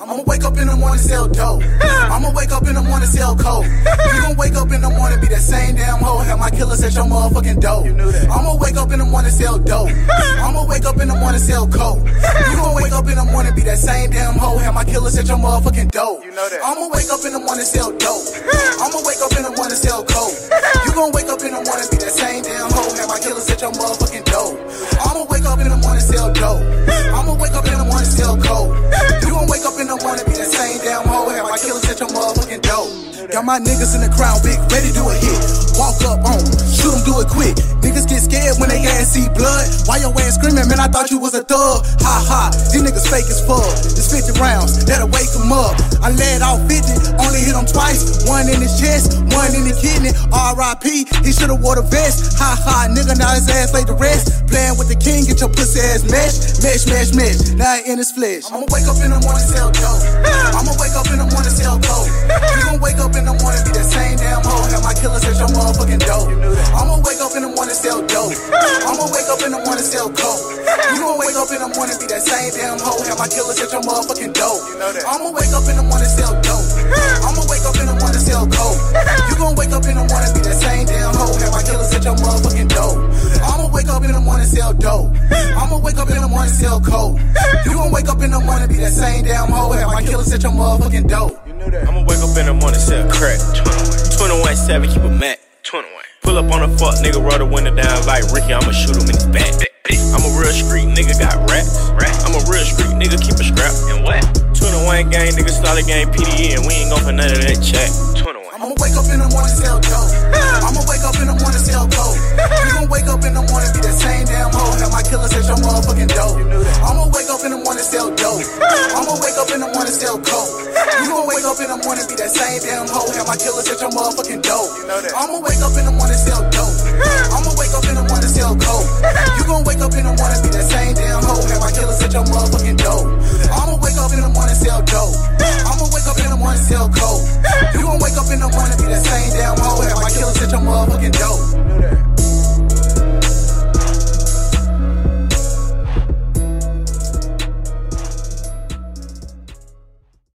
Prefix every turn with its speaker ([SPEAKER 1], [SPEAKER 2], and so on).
[SPEAKER 1] I'ma wake up in the morning, sell dope. I'ma wake up in the morning, sell coke. You gon' wake up in the hoe. Have my killer set your motherfucking dope. You knew that. I'ma wake up in the morning, sell dope. I'ma wake up in the morning, sell coke. You gon' wake up in the morning, be that same damn hoe. Have my killer set your motherfucking dope. You know that. I'ma wake up in the morning, sell dope. I'ma wake up in the morning, sell coke. You gon' wake up in the morning, be that same damn hoe. Have my killer set your motherfucking dope. I'ma wake up in the morning, sell dope. I'ma wake up in the morning, sell coke. You gon' wake up in the morning, be that same damn hoe. Have my killer set your motherfucking dope. Got my niggas in the crowd, big, ready to do a hit. Walk up do it quick. Niggas get scared when they ass see blood. Why your ass screaming, man? I thought you was a thug. Ha ha, these niggas fake as fuck. It's 50 rounds, that'll wake 'em up. I let off 50, only hit him twice. One in his chest, one in the kidney. R.I.P. He should've wore the vest. Ha ha, nigga, now his ass laid the rest. Playing with the king, get your pussy ass mesh. Mesh, mesh, mesh. Now in his flesh. I'ma wake up in the morning, sell dope. I'ma wake up in the morning, sell coke. I'ma wake up in the morning, sell coke. You gon' wake up in the morning, be that same damn hoe. Have my killer set your motherfucking dope. I'ma wake up in the morning, sell dope. I'ma wake up in the morning, sell coke. You gon' wake up in the morning, be that same damn hoe. Have my killer set your motherfucking dope. I'ma wake up in the morning, sell dope. I'ma wake up in the morning, sell coke. You gon' wake up in the morning, be that same damn hoe. Have my killer set your motherfucking dope.
[SPEAKER 2] I'ma wake up in the morning, sell crack. 21 7, keep a Mac. 21. Pull up on a fuck nigga, roll the window down like Ricky, I'ma shoot him in his back. I'm a real street nigga, got racks. I'm a real street nigga, keep a scrap. And what? 21 gang, nigga, solid game PDE, and we ain't gon' put none of that check. 21.
[SPEAKER 1] I'ma wake up in the morning, sell dope. I'ma wake up in the morning, sell coke. You gon' wake up in the morning, be that same damn hoe. Have my killer set your motherfucking dope. I'ma wake up in the morning, sell dope. I'ma wake up in the morning, sell coke. You gon' wake up in the morning, be that same damn hoe. Have my killer set your motherfucking dope. I'ma wake up in the morning, sell I'ma wake up in a morning to sell coke. You gon' wake up in